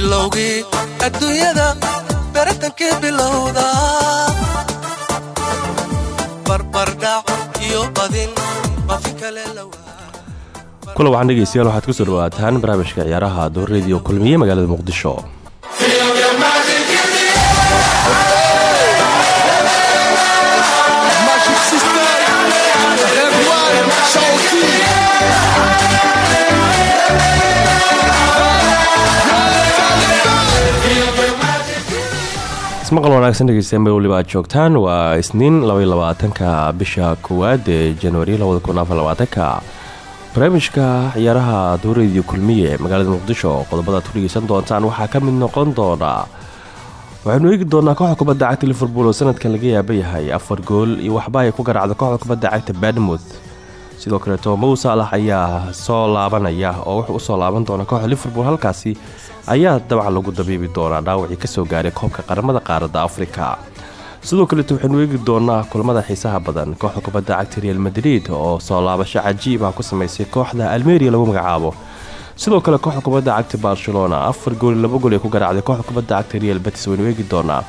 bilowgii adduunyada baratankii bilowda. Barbardhac iyo badin baafin kale lawaa kula waxaan dhegeystayaal waxaad ku soo dhawaataan barnaamijka ciyaaraha door rediyo kulmiye magaalada muqdisho ismaqal wanaagsan dhegeystayaal meel waliba aad joogtaan. Waa isniin labaatanka bisha koowaad ee januari ka barnaamijka ciyaaraha dowradiyo kulmiye magaalada muqdisho qodobada ad ku dhegeysan doontaan waxaa ka mid noqon doona. Waxaynu eegi doonaa kooxda kubadda cagta liverpool oo sanadkan laga yaaba yahay afar gool iyo waxba ay ku garaacda kooxda kubadda cagta badmouth sidoo kaleeto mow saalax ayaa soo laabanaya oo wuxuu u soo laaban doona kooxda liverpool halkaasi ayaa dabcan lagu dabiibi doonaa dhaawacii ka soo gaaray koobka qaramada qaaradda afrika. Sidoo kaleeto waxaynu eegi doonaa kulamada xiisaha badan kooxda kubadda cagta real madrid oo soo laabasho cajiib ah ku sameysay kooxda almeria lagu magacaabo. Sidoo kale kooxda kubadda cagta barcelona afar gool laba gool ay ku garaacday kooxda kubadda cagta real betis waynu eegi doonaa.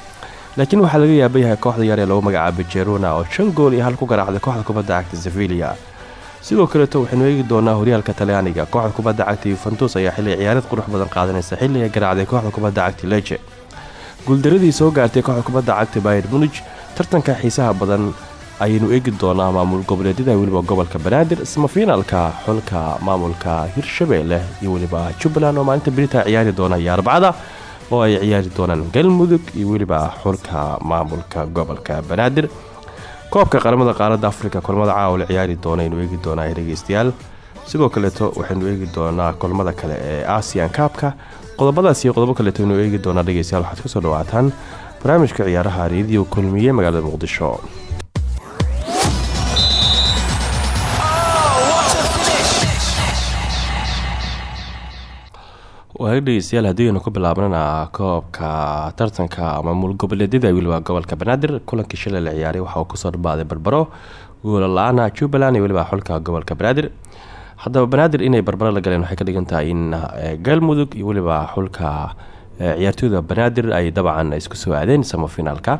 Laakiin waxaa laga yaaba yahay kooxda yar ee lagu magacaabay jerona oo shan gool iyo hal ku garaacday kooxda kubadda cagta sevilia sidoo kaleeto waxaynu eegi doonaa horyaalka talyaaniga. Kooxda kubadda cagta yuventus ayaa xilli ciyaareed qurux badan qaadanaysa xilli ay garaacday kooxda kubadda cagta leje guuldaradii soo gaartay kooxda kubadda cagta bayer munig tartanka xiisaha badan ayaynu eegi doonaa maamul goboleedyada weliba gobolka banaadir samafiinaalka xulka maamulka hirshabeelle iyo weliba jubbaland oo maalinta berita ciyaari doona iyo arbacada oo ay ciyaari doonaan galmudug iyo weliba xulka maamulka gobolka banaadir koobka qaramada qaaradda afrika kulmada caawa la ciyaari doona aynu eegi doonaa dhegeystayaal sidoo kaleeto waxaynu eegi doonaa kulmada kale ee asian kaabka qodobadaas iyo qodobo kaleeto aynu eegi doonaa dhegeystayaal waxaad ku soo dhawaataan barnaamijka ciyaaraha reediyo kulmiye magaalada muqdisho waag dhegeystayaal aynu ku bilaabnana koobka tartanka maamul goboleedyada weliba gobolka banaadir kulankii shalay la ciyaaray waxa uu ku soo dhambaaday barbaro? Goola la'aana iyo weliba xulka gobolka banaadir haddaba banaadir inay barbaro la galeen waxay ka dhigan in galmudug iyo weliba xulka ciyaartooyda banaadir ay dabcan isku soo aadeen samafinaalka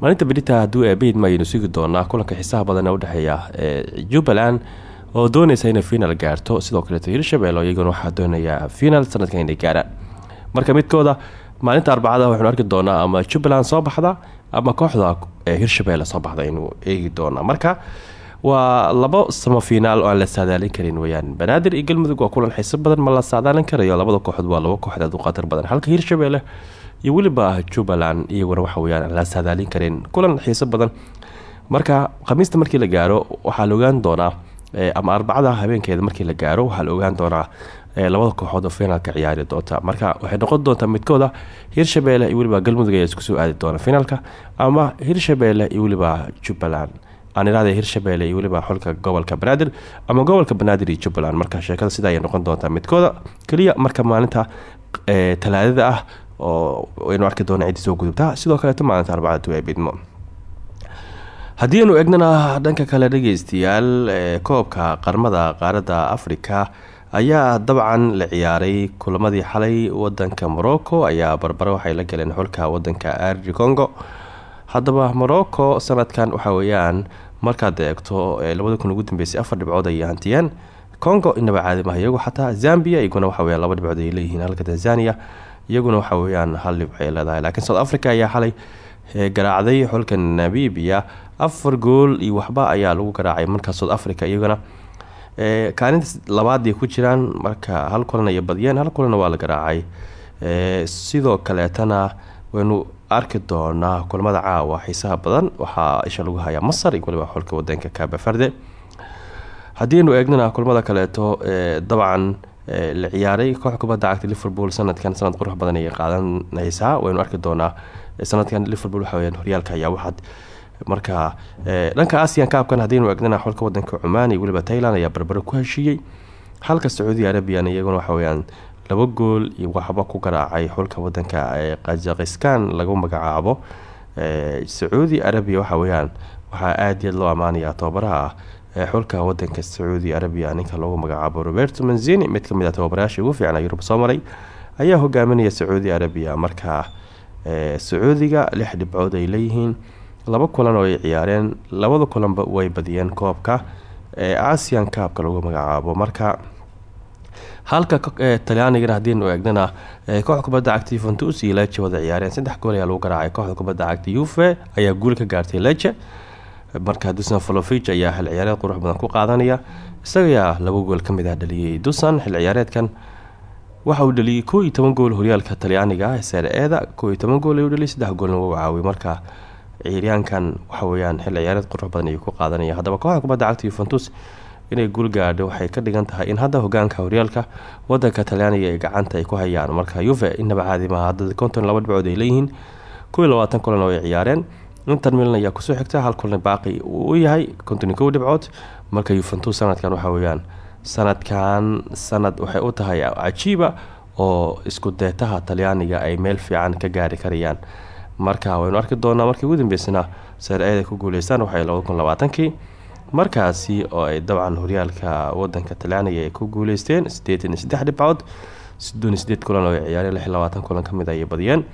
maalinta berita hadduu eebeydma ayaynu sugi doonaa kulanka xiisaha badan ee udhexeeya jubbaland oo doonaysa inay finaal gaarto. Sidoo kaleeto hirshabelle iyaguna waxaa doonaya finaal sanadkan inay gaaraan marka midkooda maalinta arbacada waxaynu arki doonaa ama jubbaland soo baxda ama kooxda hirshabelle soo baxda aynu eegi doonaa. Marka waa labo samafinaal oo la saadaalin karin weyaan banaadir iyo galmudug waa kulan xiiso badan ma la saadaalin karayo. Labada kooxood waa labo kooxdeed u khatar badan. Halka hirshabelle iyo weliba jubbaland iyaguna waxa weyaan aan la saadaalin karin. Kulan xiiso badan. Marka khamiista markii la gaaro waxaa la doonaa ama arbacada habeenkeeda markii la gaaro waxaa la ogaan doonaa labada kooxood oo finaalka ciyaari doonta. Marka waxay noqon doontaa midkooda hirshabelle iyo weliba galmudug ayaa isku soo aadi doona finaalka ama hirshabelle iyo weliba jubbaland. Aaniraada hirshabelle iyo weliba xulka gobolka banaadir ama gobolka banaadir iyo jubbaland. Marka sheekada sida ayay noqon doontaa midkooda. Keliya marka maalinta talaadada ah oo aynu arki doona ciddii soo gudubta sidoo kaleeto maalinta arbacada tuaabidmo haddii aynu egnana dhanka kale dhegeystayaal koobka qarmada qaaradda afrika ayaa dabcan la ciyaaray. Kulamadii xalay wadanka morocco ayaa barbaro waxay la galeen xulka wadanka ardi congo. Haddaba morocco sanadkan waxaa weeyaan markaad eegto labada kun ugu dambeysay afar dhibcood ayay hantiyeen congo inaba caadimaha iyagu xataa zambia iyaguna waxa weyaan laba dhibcood ay leeyihiin halka tanzania iyaguna waxa weyaan hal dhibc ay leedahay. Laakiin south africa ayaa xalay garaacday xulka namibia afar gool iyo waxba ayaa lagu garaacay markaa south africa iyagana. Kaalinta labaadii ku jiraan marka hal kulan ay badiyeen hal kulanna waa la garaacay. Sidoo kaleetana waynu arki doonaa kulamada caawa xiisaha badan. Waxaa isha lagu hayaa masar iyo waliba xulka wadanka kabafarde haddiinu eegnana kulamada kaleeto dabcan la ciyaaray koox kubadda cagta liverpool sanadkan sanad qurux badan ayay qaadanaysaa waynu arki doonaa sanadkan liverpool waxa weyaan horyaalka ayaa waxaad marka dhanka asian kaabkan haddaynu egnana xulka wadanka cumaan iyo weliba tailand ayaa barbaro ku heshiiyey. Halka sacuudi arabian iyaguna waxa weyaan laba gool waxba ku garaacay xulka wadanka kazakhistan lagu magacaabo. Sacuudi arabia waxa weyaan waxaa aada yaad loo ammaanayaa tababaraha ah xulka wadanka sacuudi arabia ninka loogu magacaabo roberto manzini. Mid ka mid a tababarayaasha ugu fiicna yurub soo maray ayaa hogaaminaya sacuudi arabia. Marka sacuudiga lix dhibcood ay leeyihiin laba kulan oo ay ciyaareen labada kulanba way badiyeen koobka asian kaabka lagu magacaabo. Marka halka talyaanigana haddiinu eegnana kooxda kubadda cagta yuventus iyo leje wada ciyaareen. Saddex gool ayaa lagu garaacay. Kooxda kubadda cagta yuve ayaa guul ka gaartay leje marka dusan folovic ayaa xil ciyaareed qurux badan ku qaadanaya. Isagayaa laba gool ka mid ah dhaliyay dusan xil ciyaareedkan. Waxa uu dhaliyay koo iyo toban gool horyaalka talyaaniga ah seere eeda koo iyo gool ayuu dhaliyay. Saddex goolna wuu caawiyay. Marka ciyaaryaankan waxa weyaan xil ciyaareed qurux badan ayuu ku qaadanaya. Haddaba kooxda kubadda cagta yuventus inay guul gaadho waxay ka dhigan tahay in hadda hogaanka horyaalka wadanka talyaaniga ee gacanta ay ku hayaan. Marka yuve inaba caadi maaha hadda konton laba dhibcood ay leeyihiin kow iyo labaatan kulan oo ay ciyaareen inter milan ayaa ku soo xigta hal kulan baaqi uu yahay konton kow dhibcood. Marka yuventus sanadkan waxa weyaan sanadkan sanad waxay u tahay cajiiba oo isku deetaha talyaaniga ay meel fiican ka gaari karayaan marka waynu arki doonaa markii ugu dambeysana sareeda ku guuleystaan waxay labada kun labaatankii markaasi oo ay dabcan horyaalka wadanka talyaaniga ay ku guuleysteen sideetan iyo saddex kulan oo ay ciyaareen lix iyo labaatan kulan ka mid ayay badiyeen.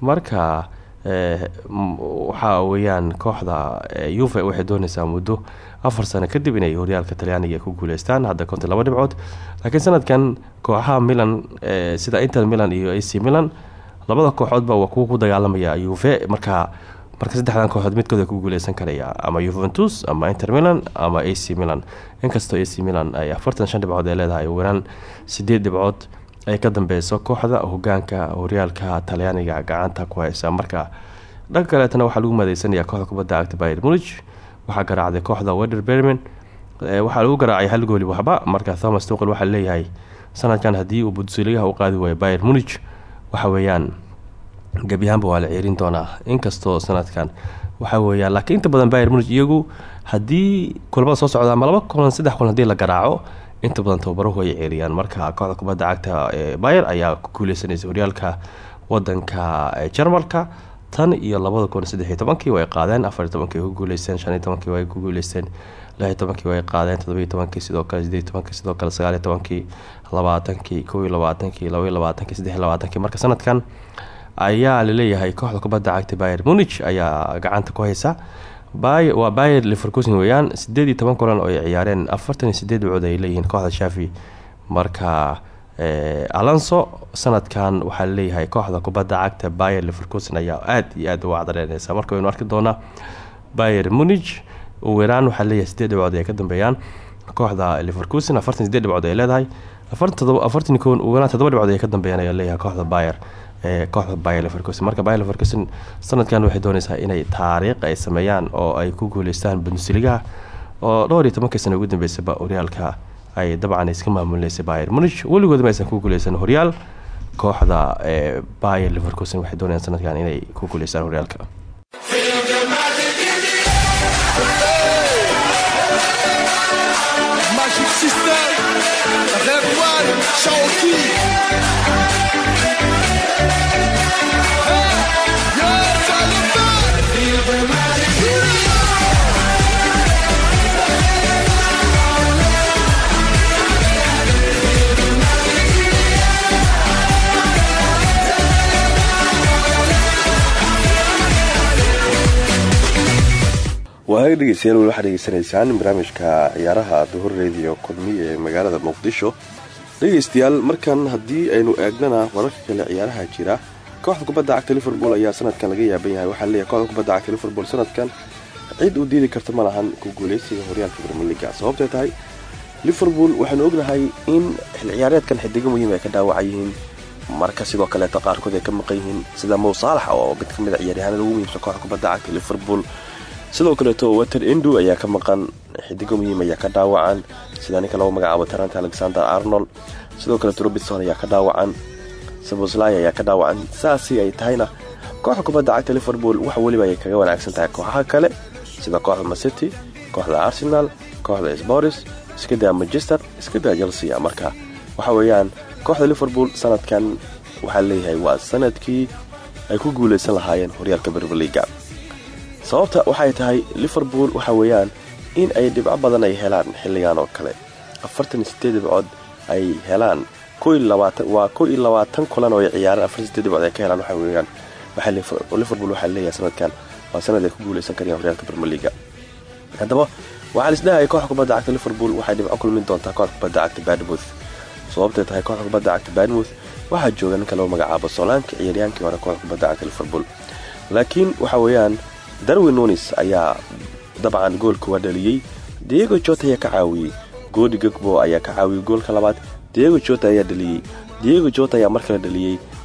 Marka waxaa weyaan kooxda yuve waxay dooneysaa muddo afar sano kadib inay horyaalka talyaaniga ku guuleystaan hadda konton laba dhibcood. Laakiin sanadkan kooxaha milan sida inter milan iyo ac milan labada kooxoodba waa kuwa ku dagaalamaya yuve marka marka saddexdan kooxood midkood ku guuleysan karaya ama yuventus ama inter milan ama ac milan. Inkastoo ac milan ay afartan shan ay leedahay weeraan sideed dhibcood ay ka dambeyso kooxda hogaanka horyaalka talyaaniga gacanta ku haysa. Marka dhanka kaleetana waxaa lagu maadeysanaya kooxda kubadda cagta bayer munig waxaa garaacday kooxda weder berman waxaa lagu garaacay hal gooli waxba marka thomas tuqel waxaa leeyahay sanadkan haddii uu budsiligaha u qaadi waayo bayer munig waxa weeyaan gebiyahaanba waa la ceerin doonaa. Inkastoo sanadkan waxa weeyaan laakiin inta badan bayer munig iyagu haddii kulamada soo socda ama laba kulan saddex kulan haddii la garaaco inta badan tababaruhu ay ceeriyaan. Marka kooxda kubadda cagta ee bayer ayaa ku guuleysanaysa horyaalka wadanka jarmalka tan iyo labada kun saddexiy tobankii way qaadeen afariy tobankii ku guuleysteen shaniy tobankii way guuleysteen lixiy tobankii way qaadeen todobiy tobankii sidoo kale sideed tobankii sidoo kale sagaaliy tobankii labaatankii kow iyo labaatankii labaiy labaatankii saddexiy labaatankii. Marka sanadkan ayaa la leeyahay kooxda kubadda cagta bayer munig ayaa gacanta ku haysa. Waa bayer liverkusen weeyaan sideed iyo toban kulan oo ay ciyaareen afartan iyo sideed kooxda shafi marka alonso sanadkan waxaa la leeyahay kooxda kubadda cagta bayer liverkusen ayaa aada iyo aada uga cadareyneysa marka waynu arki doonaa bayer munig weeraan waxaa leeyahay sideed dhibcood ay ka dambeeyaan. Kooxda liverkusen afartan sideed dhibcood ay leedahay. Afartan ko weeraan todoba dhibcood ay ka dambeeyaan ayaa leeyahay kooxda bayer kooxda bayer leverkusen. Marka bayer leverkusen sanadkan waxay dooneysaa inay taariikh ay sameeyaan oo ay ku guuleystaan bundesligaha oo dhowr iyo tobankii sana ugu dambeysaba horyaalka ay dabcan iska maamulineysay bayer munig weligoodama aysan ku guuleysan horyaal kooxda bayer leverkusen waxay doonayaan sanadkan inay ku guuleystaan horyaalka wahaga dhegeystayaal weli waxaad dhegeysanaysaan barnaamijka ciyaaraha duhur radio kulmiye ee magaalada muqdisho. Dhegeystayaal markan haddii aynu eegnana wararka kale ciyaaraha jira kooxda kubadda cagta liverpool ayaa sanadkan laga yaaban yahay. Waxaa leeyahay kooxda kubadda cagta liverpool sanadkan cid uu diidi karta ma lahan ku guuleysiga horyaalka brmeliga sababtay tahay liverpool waxaanu ognahay in xil ciyaareedkan xidigo muhiim ay ka dhaawacan yihiin marka sidoo kaleeta qaarkood ay ka maqan yihiin sida mow saalax oo mid ka mid a ciyaaryahaanada ugu muhiimsan kooxda kubadda cagta liverpool sidoo kaleeto water indu ayaa ka maqan xidigo muhiim ayaa ka dhaawacan sida ninka lagu magacaabo tarant alexander arnold. Sidoo kale robinson ayaa ka dhaawacan saboslay ayaa ka dhaawacan saasi ay tahayna kooxda kubadda cagta liverpool wax weliba ayay kaga wanaagsan tahay. Kooxaha kale sida kooxda macity kooxda arsenal kooxda sboris iskadaa manchester iskadaa chelsea. Marka waxa weeyaan kooxda liverpool sanadkan waxaa leeyahay waa sannadkii ay ku guulaysan lahaayeen horyaalka berberliga sababta waxay tahay liverpool waxa weeyaan in ay dhibco badan ay helaan xilligan oo kale. Afartan sideed ay helaan waa ko iyo labaatan kulan oo ay ciyaareen afartan sideed ay ka helaan waxa weeyaan. Liverpool waxaa leeyahay sanadkan waa sanad ay ku guulaysan karayaan horyaalka berberliga haddaba waxaa lisdhahay kooxda kubadda cagta liverpool waxay dhibco kulmin doontaa kooxda kubadda cagta badmouth sababtay tahay kooxda kubadda cagta badmouth waxaa jooga ninka loo magacaabo solaanka ciyaaryaankii hore kooxda kubadda cagta liverpool. Laakiin waxa weeyaan darwin nunis ayaa dabcan goolka waa dhaliyey diego jota ayaa ka caawiyey goodi gagbo ayaa ka caawiyey goolka labaad. Diego jota ayaa dhaliyey. Diego jota ayaa mar kale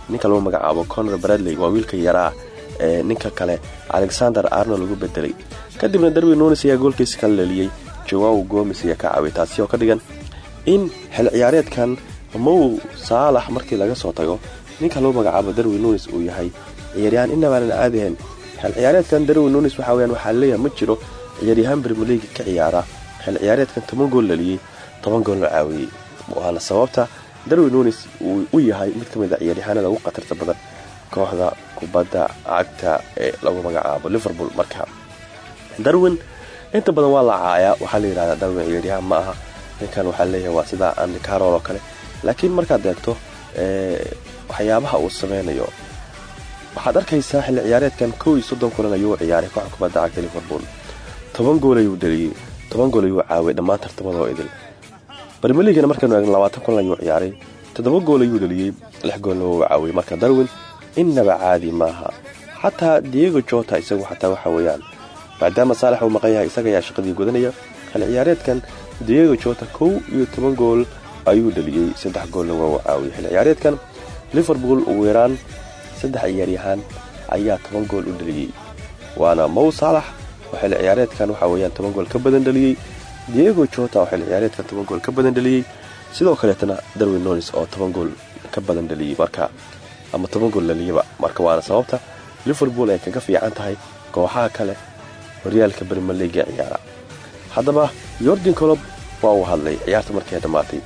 ninka loo magacaabo conor bradley waa wiilka yaraa ee ninka kale alexander arnold lagu bedelay kadibna darwin nunis ayaa goolkiisa kala dhaliyey. Jowaw gomes ayaa ka caawiyey taasi oo ka dhigan in xil ciyaareedkan mow saalax markii laga soo tago. Ninka loo magacaabo darwin nunis uu yahay ciyaaryahaan inabaanan aadahen xil ciyaareedkan darwin nunis waxa weyaan waxaa leeyahay ma jiro ciyaaryahaan bermaliga ka ciyaara. Xil ciyaareedkan toban gool dhaliyey toban gool la caawiyey waana sababta darwin nunis uu u yahay mid ka mid a ciyaaryahaanada ugu khatarta badan kooxda kubadda cagta ee lagu magacaabo liverpool marka. Darwin inta badan waa la caayaa waxaa la yidhahdaa darwin ciyaaryahaan ma aha. Ninkan waxaa leeyahay waa sidaa andi carol oo kale. Laakiin markaad eegto waxyaabaha uu sameynayo waxaad arkaysaa xilli ciyaareedkan kow iyo soddon kulan ayuu ciyaaray kooxda kubadda cagta liverpool. Toban gool ayuu dhaliyey. Toban gool ayuu caawiyay dhammaan tartamadoo idil. Barmeligana markaynu eegno labaatan kulan ayuu ciyaaray. Toddoba gool ayuu dhaliyey lix goolna wuu caawiyey. Marka darwin innaba caadi maaha. Xataa diego jota isagu xataa waxa weeyaan maadaama saalax uu maqan yahay isaga ayaa shaqadii gudanaya. Xilli ciyaareedkan diego jota kow iyo toban gool ayuu dhaliyey. Saddex goolna waa uu caawiyey. Xilli ciyaareedkan liverpool ugu yaraan saddex ciyaaryahaan ayaa toban gool u dhaliyey waana mow saalax oo xilli ciyaareedkan waxa weeyaan toban gool ka badan dhaliyey diego jota oo xilli ciyaareedkan toban gool ka badan dhaliyey sidoo kaleetana darwin nonis oo toban gool ka badan dhaliyey marka ama toban gool dhaliyaba marka waana sababta liverpool ay kaga fiican tahay kooxaha kale horyaalka bermaliga ciyaara. Haddaba yordan colob waa uu hadlay ciyaarta markay dhammaatay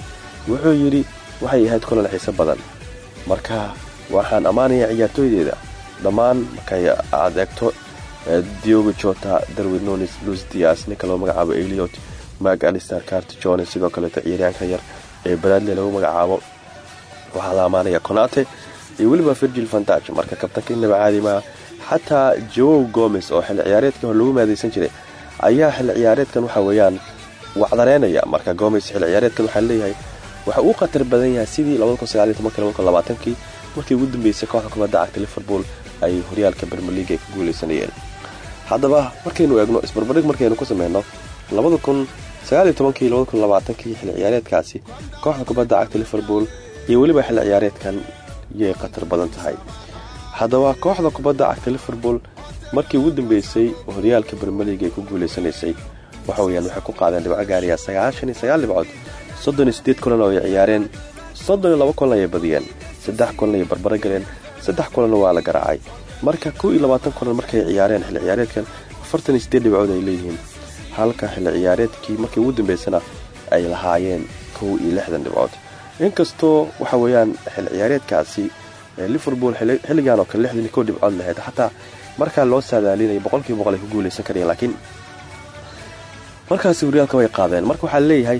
wuxuu yidhi waxay ahayd kulan xiise badan marka waxaan ammaanayaa ciyaartooydeeda dhammaan markay aad eegto diogo jota darwin nonis luis dias ninka loo magacaabo eliot mag alister cart jones sidoo kaleeto ciyaaryaanka yar ee bradley lagu magacaabo. Waxaa la ammaanaya conate iyo weliba virgil vandaj marka kabtanka inaba caadi maa xataa jowow gomes oo xilli ciyaareedkii hore lagu maadaysan jiray ayaa xilli ciyaareedkan waxa weeyaan wacdareynaya marka gomes xilli ciyaareedkan waxaa leeyahay waxa uu khatar badan yahay sidii kii markii ugu dambeysay kooxda kubadda cagta liverpool ay horyaalka bermeliga ay ku guulaysanayeen. Haddaba markaynu eegno isbarbardhig markaynu ku sameyno kii xilli ciyaareedkaasi kooxda kubadda cagta liverpool iyo weliba xilli ciyaareedkan yay khatar badan tahay. Haddaba kooxda kubadda cagta liverpool markii ugu dambeysay horyaalka bermeliga ay ku guulaysanaysay waxa weyaan waxay ku qaadeen dhibco gaaraya sagaashan iyo sagaal dhibcood soddon iyo sideed kulan oo ay ciyaareen soddon iyo laba kulan ayay badiyeen saddex kulan ayay barbaro galeen saddex kulanna waa la garaacay. Marka kow iyo labaatan kulan markay ciyaareen xilli ciyaareedkan afartan iyo sideed dhibcood ay leeyihiin. Halka xilli ciyaareedkii markii ugu dambeysana ay lahaayeen kow iyo lixdan dhibcood. Inkastoo waxa weeyaan xilli ciyaareedkaasi liverpool xilligan oo kale lixdan dhibcood lahayd xataa markaa loo saadaalinaya boqolkiiba boqol ay ku guulaysan karayeen laakiin markaasi horyaalka way qaadeen. Marka waxaa leeyahay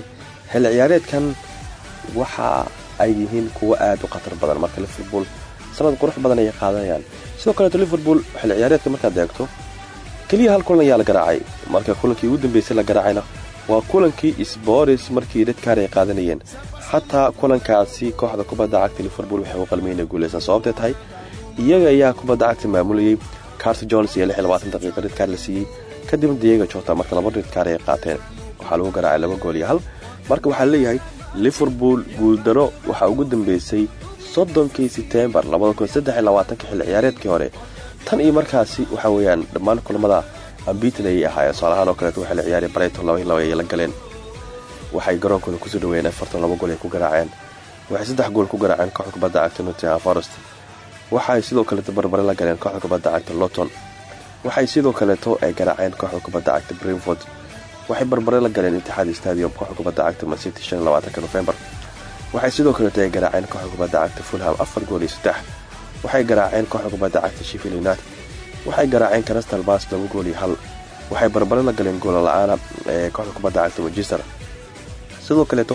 xilli ciyaareedkan waxa ay yihiin kuwo aad u khatar badan. Marka liverpool sanad qurux badan ayay qaadanayaan sidoo kaleeto liverpool xilli ciyaareedka markaad eegto keliya hal kulan ayaa la garaacay. Marka kulankii ugu dambeysay la garaacayna waa kulankii sboris markii redkaar ay qaadanayeen. Xataa kulankaasi kooxda kubadda cagta liverpool waxay u qalmayna guulaysan. Sababtay tahay iyaga ayaa kubadda cagta maamulayay cart jones iyo daqiiqa redkaar la siiyey kadibna diego jota marka laba redkaar ay qaateen waxaa lagu garaacay laba gool iyo hal. Marka waxaa leeyahay liverpool guuldaro waxaa ugu dambeysay soddonkii setembar xilli ciyaareedkii hore. Tan iyo markaasi waxa weeyaan dhammaan kulamada ambitin ayay ahaayeen soalahaan oo kaleeto waxay la ciyaareen brighton laba iyo laba ay la galeen. Waxay garoonkooda ku soo dhaweeyeen gool ay ku garaaceen. Waxay saddex gool ku garaaceen kooxda kubadda cagta nottingham forest. Waxay sidoo kaleeto barbare la galeen kooxda kubadda cagta lowton waxay sidoo kaleeto ay garaaceen kooxda kubadda cagta brimford waxay barbare la galeen itixaad stadium kooxda kubadda cagta mancity novembar waxay sidoo kaleeto ay garaaceen kooxda kubadda cagta fulham afar gool iyo saddex. Waxay garaaceen kooxda kubadda cagta sheffield united. Waxay garaaceen crystal bas laba gool iyo hal. Waxay barbare la galeen goola la'aana ee kooxda kubadda cagta manchester. Sidoo kaleeto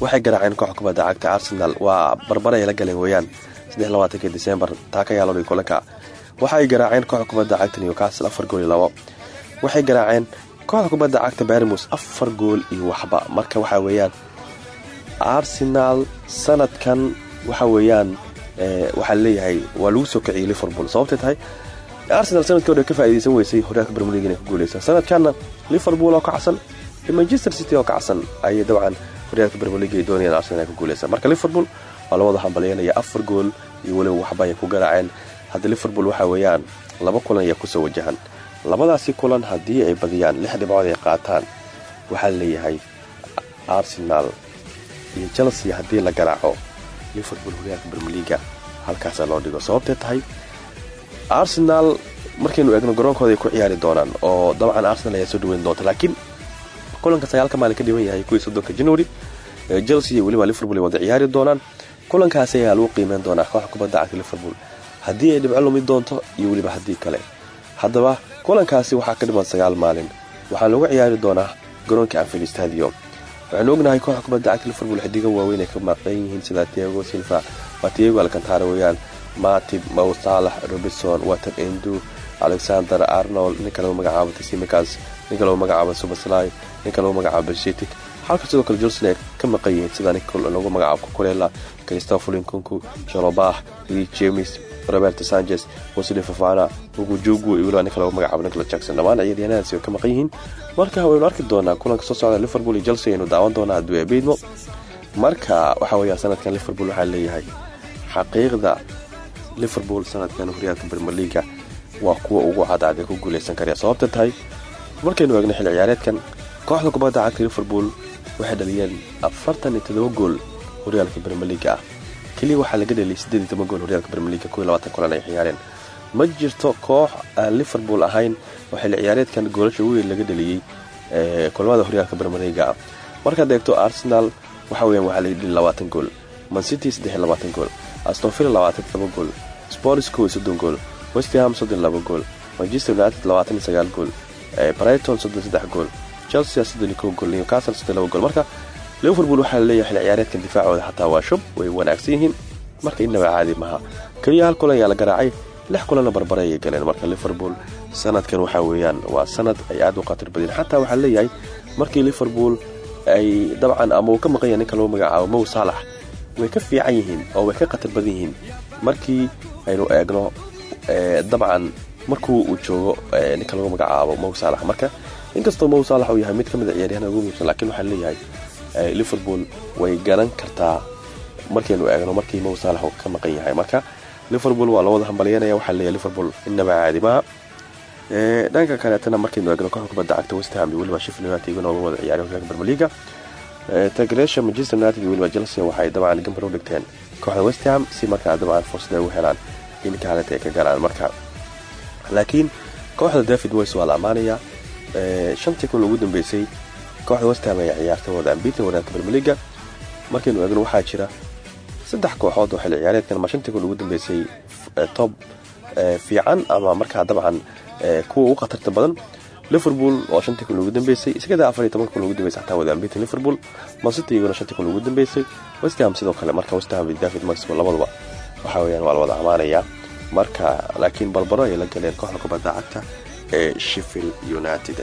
waxay garaaceen kooxda cagta arsenal. Waa barbare ay la galeen weeyaan saddeylabaatanki decembar. Taakayaalodhi kulanka waxay garaaceen kooxda kubadda cagta newcastle afar gool iyo labo. Waxay garaaceen kooxda kubadda cagta bermus afar gool iyo waxba. Marka waxaa weeyaan arsenal sanadkan waxa weeyaan waxaa leeyahay waa lagu soo kiciyay liverpool. Sababtay tahay arsenal sannadkii hore ka faa'idaysan weysay horyaalka league inay ku sanadkanna liverpool oo kacsan iyo manchester city oo kacsan ayay dabcan horyaalka league ay doonayaan arsenal inay ku marka liverpool waa lawada hambalyanaya afar gool iyo weliba waxba ay ku garaaceen. Hadda liverpool waxa weeyaan laba kulan ayaa ku soo wajahan labadaasi kulan haddii ay badiyaan lix dhibcood ay qaataan waxaa leeyahay arsenal iyo chelsea haddii la garaaco. Liverpool horyaalka leaga halkaasaa loo dhigo. Sababtay tahay arsenal markaynu eegno garoonkooda ay ku ciyaari doonaan oo dabcan arsenal ayaa soo dhaweyn doonta laakiin kulanka sagaalka maalin ka dhiban yahay kuwii soddonka january chelsea weliba liverpool ay wada ciyaari doonaan. Kulankaasi ayaa lagu qiimeyn doonaa kooxa kubadda cagta liverpool. Haddii ay dhibco lumi doonto iyo weliba haddii kale. Haddaba kulankaasi waxaa ka dhiman sagaal maalin. Waxaa lagu ciyaari doonaa garoonka anfield stadium. Waxaanu ognahay kooxa kubadda cagta liverpool xidigo waaweyn ay ka maqan yihiin sida tiago silva waa tiago alcantara weeyaan matib mow saalax robinson water endu alexander arnold ninka lagu magacaabo tasimakas ninka lagu magacaabo subaslai ninka lagu magacaabo beshitik halka sidoo kale johnson ay ka maqan yihiin sida lagu magacaabo kukulela christopher linkunku shalobah lee james roberto sanchez wesley fafana ugujugu iyo weliba ninka lagu magacaabo nicola jackson. Dhammaan ciyaaryahanadaasi way ka maqan yihiin. Marka waynu arki doonaa kulanka soo socda liverpool iyo chelsea aynu daawan doonaa hadduu ebeydmo marka waxaa weeyaa sanadkan liverpool waxaa leeyahay xaqiiqda liverpool sanadkan horyaalka premier leaga waa kuwa ugu cadcad ee ku guuleysan karaya. Sababta tahay markaynu eegno xil ciyaareedkan kooxda kubadda cagta liverpool waxay dhaliyeen afartan iyo todoba gool horyaalka premier leaga ah keliya waxaa laga iyo toban gool horyaalka leaga kuwii labaatan kulan ay ciyaareen. Ma jirto koox aan liverpool ahayn oo xil ciyaareedkan goolasha weyn laga dheliyey kulamada horyaalka premier leaga ah markaad eegto arsenal waxa weeyaan waxaa laga dheli labaatan gool. Mancity saddex iyo labaatan gool. Astonvilla labaatan gool. Sports kow iyo gool. Westham soddon laba gool. Manchester united labaatan gool. Brighton soddon gool. Chelsea soddon gool. Newcastle soddon gool. Marka liverpool waxaa la leeyahay xil ciyaareedkan difaacooda xataa waa shub way wanaagsan yihiin. Marka innaba caadi maha keliya hal la garaacay lix kulanna barbare galeen. Marka liverpool sanadkan waxaa weeyaan waa sanad ay aad u khatar badeen xataa waxaa leeyahay markii liverpool ay dabcan ama ka maqan ninka lagu magacaabo mow saalax way ka fiican yihiin oo way ka khatar badan yihiin. Markii aynu eegno dabcan markuu uu joogo ninka lagu magacaabo mow saalax marka inkastoo mow saalax uu yahay mid ka mid a ciyaaryahanada ugu muhiimsan lakiin waxaa leeyahay liverpool way garan kartaa markaynu eegno markii mow saalax uu ka maqan yahay. Marka liverpool waa lawada hambalyanaya waxaa leeyahay liverpool innaba caadi maha dhanka kaleetana markaynu eegno kooxda kubadda cagta westham iyo weliba sheffield united iyaguna uga wada ciyaareen horyaalka premier leaga tagreesha manchester united iyo weliba chelsea waxay dabcan gambar u dhigteen kooxda westham si markaa dabcan fursad ay u helaan in kaaleta ay ka galaan marka. Laakiin kooxda david wes waa la ammaanayaa shantii kun ugu dambeysay kooxda westham ayaa ciyaartay wada ambitin horyaalka premier leaga markaynu eegno waxaa jira saddex kooxood oo xilli ciyaareedkan kun ugu dambeysay tob fiican ama markaa dabcan kuwa ugu khatarta badan. Liverpool oo shantii kun ugu dambeysay iskada afar iyo toban kun ugu dambeysay xataa wada ambitin liverpool. Mancity iyaguna shantii kun ugu dambeysay westham sidoo kale marka westham iyo david maxwell labaduba. Waxaa weeyaan waa wada amaanayaa marka laakiin barbaro ayay la galeen kooxda kubadda cagta ee sheffield united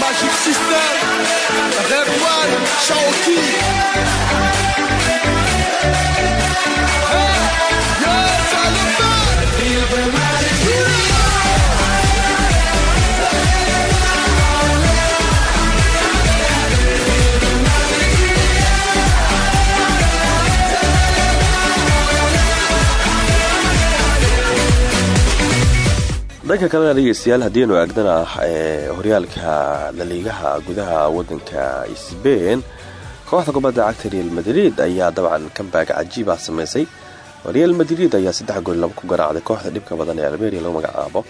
Magic System, Red One, Shawty. Dhanka kalena dhegeystayaal haddiinu eegdana horyaalka laliigaha gudaha wadanka sbain kooxda kubadda cagta real madrid ayaa dabcan kambaag cajiiba samaysay. Real madrid ayaa saddex gool laba ku garaacday. Kooxda dhibka badan ee almeria lagu magacaabo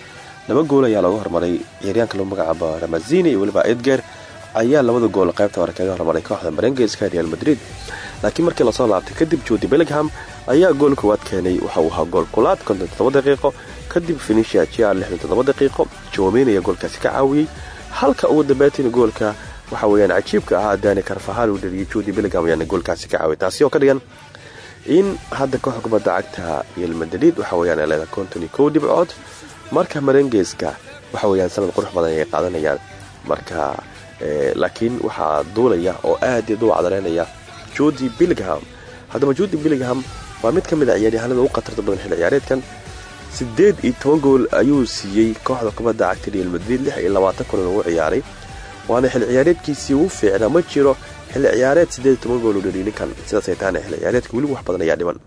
laba gool ayaa lagu hormaray. Ciyaaryaanka lagu magacaabo ramazini iyo weliba edger ayaa labada gool qaybta hore kaga hormaray kooxda marengeska real madrid. Laakiin markii la soo laabtay kadib jodi bellingham ayaa gool koowaad keenay. Waxa uu ahaa gool kulaad daqiiqo kadib fenicia jr daqiiqo. Jomeyn ayaa goolkaasi ka caawiyey. Halka ugu dambeyntiina goolka waxa weeyaan cajiibka ahaa dani karfahal uu dhaliyay jodi bellingham ayaana goolkaasi ka caawiyay taasi oo ka dhigan in hadda kooxda kubadda cagta real madrid waxa weyaan ay leedahay konton iyo kow marka marengeska waxa weyaan sanad qurux badan ayay qaadanayaan. Marka laakiin waxaa duulaya oo aad iyo duu cadareynaya jodi billingham haddaba jodi billingham waa mid ka mid a ciyaaryahanada ugu khatarta badan xilli ciyaareedkan. Siddeed iyo toban gool ayuu siiyey kooxda kubadda cagta real madrid lix iyo labaatan kulan ugu ciyaaray. Waana xilli ciyaareedkiisii ugu fiicnaa ma jiro xilli ciyaareed siddeed iyo toban gool uu dhaliyay ninkan sidaasay taana xilli ciyaareedka weliba wax badan ayaa dhiman.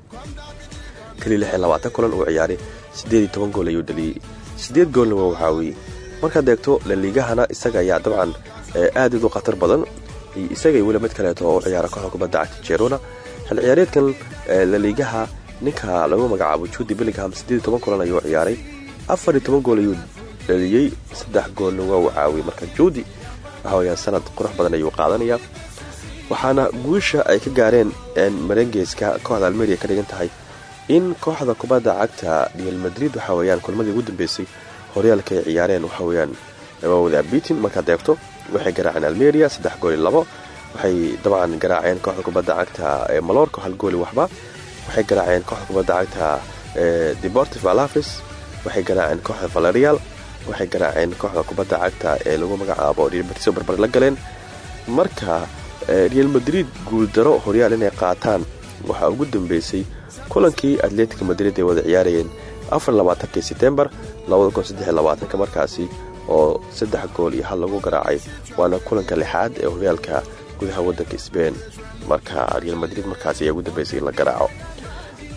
Keliya lix kulan uu ciyaaray siddeed iyo toban gool ayuu dhaliyey siddeed goolna waa waxaaweye markaad eegto laliigahana isaga ayaa dabcan aad u khatar badan. Isaga weli mid kaleeto oo ciyaara kooxda kubadda cagta jerona xil ciyaareedkan laliigaha ninka lagu magacaabo judi billingham siddeed iyo kulan ayuu ciyaaray. Afar iyo toban gool ayuu dhaliyey saddex goolna waa uu caawiyey marka judi waxa sanad qurux badan ayuu qaadanaya. Waxaana guusha ay ka gaareen marengeska kooxda almeria ka dhigan tahay in kooxda kubadda cagta real madrid waxa weyaan kulmadii ugu dambeysay horyaalka ay ciyaareen waxa weyaan waa wada abitin markaad eegto waxay garaaceen almeria saddex gooli labo waxay dabcan garaaceen kooxda kubadda cagta malorco hal gooli waxba. Waxay garaaceen kooxda kubadda cagta deportiv alaves. Waxay garaaceen kooxda valerial waxay garaaceen kooxda kubadda cagta ee lagu magacaabo real barbar la galeen. Marka real madrid guuldaro horyaal inay qaataan. Waxaa ugu dambeysay kulankii atletica madrid ay wada ciyaarayeen afarlabaatanki setembar labadakunsadeylabaatanka markaasi oo saddex gool iyo hal lagu garaacay. Waana kulanka lixaad ee horyaalka gudaha wadanka sbain marka real madrid markaasi ayaa ugu dambeysay la garaaco.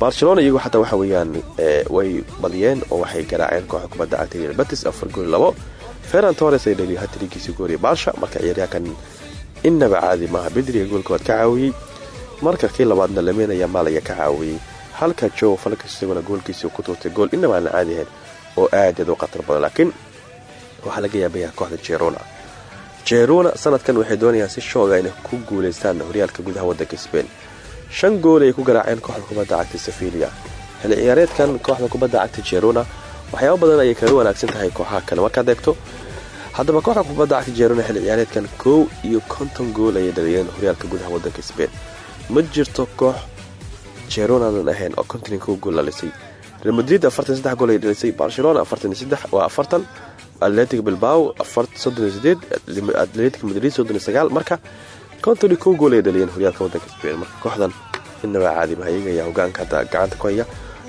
Barcelona iyagu xataa waxa weeyaan way badiyeen oo waxay garaaceen kooxda kubadda cagta real batis afar gool labo. Ferran torres ay dhaliyo hatrigiisii gooriya baarsha marka ciyaaryahankan innaba caadi maaha bidriga goolkood ka caawiyey. Marka kii labaadna lameenaya maalaya ka caawiyey. Halka joe falks isaguna goolkiisii ku tuurtay gool innaba aan caadi ahayn oo aad aad u khatar badan laakiin waxaa laga yaabayaa kooxda jerona jerona sanadkan waxay doonayaan si shooga inay ku guulaystaan horyaalka gudaha wadanka sbain shan gool ay ku garaaceen kooxda kubadda cagta sevilia xilli ciyaareedkan kooxda kubadda cagta jerona waxyaaba badan ayay kaga wanaagsan tahay kooxaha kale. Markaad eegto haddaba kooxda kubadda cagta jerona xilli ciyaareedkan kow iyo konton gool ayay dhaliyeen horyaalka gudaha wadanka sbain ma jirto koox jeronaadan ahayn oo konton kow gool dhalisay real madrid afartan saddex gool ay dhalisay barcelona afartan saddex waa afartan atletic bilbao soddon iyo sideed atletic madrid soddon iyo sagaal. Marka konton iyo kow gool dhaliyeen horyaalka wadanka sbain marka kooxdan innaba caadi mahayaga ayaa hogaanka hadda gacanta ku haya.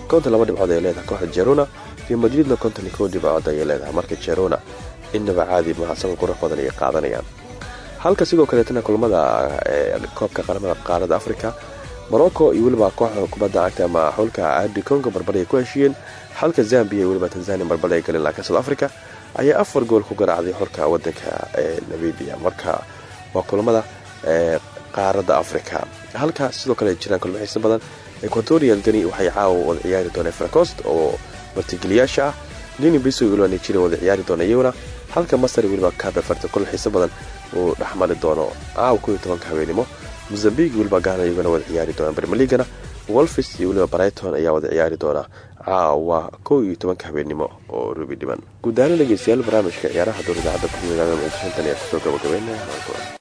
Konton laba dhibcood ayay leedahay kooxda jerona real madridna konton iyo kow dhibcood ayay leedahay. Marka jerona innaba caadi maha sabab qurux badan ayay qaadanayaan. Halka sidoo kaleetana kulamada koobka qaramada qaarada africa morocco iyo weliba kooxda kubadda cagta ama xulka adi congo barbar ay ku heshiiyeen. Halka zambia iyo weliba tanzania barbar ay galeen laakiin south africa ayaa afar gool ku garaacday xulka wadanka namibia. Marka waa kulamada qaaradda africa halka sidoo kale jiraan kulmo xiisa badan equatorial gani waxay caawa wada ciyaari dooneen fracost oo martigeliyaasha ah. Lini biso weliba nigeria wada ciyaari doona iyaguna. Halka masar weliba kabefarta kulan xiisa badan uu dhexmali doono. Caawa kow iyo tobanka haweenimo. Mozambique weliba gaana iyaguna wada ciyaari doonaan bermeligana wolfis iyo weliba brighton ayaa wada ciyaari doona caawa kow iyo tobanka habeennimo oo rubi dhiban guud ahaan dhegeystayaal barnaamijka ciyaaraha dowr idaacadda ku magaalada muqdisho ayaa ku soo gabagabeynaya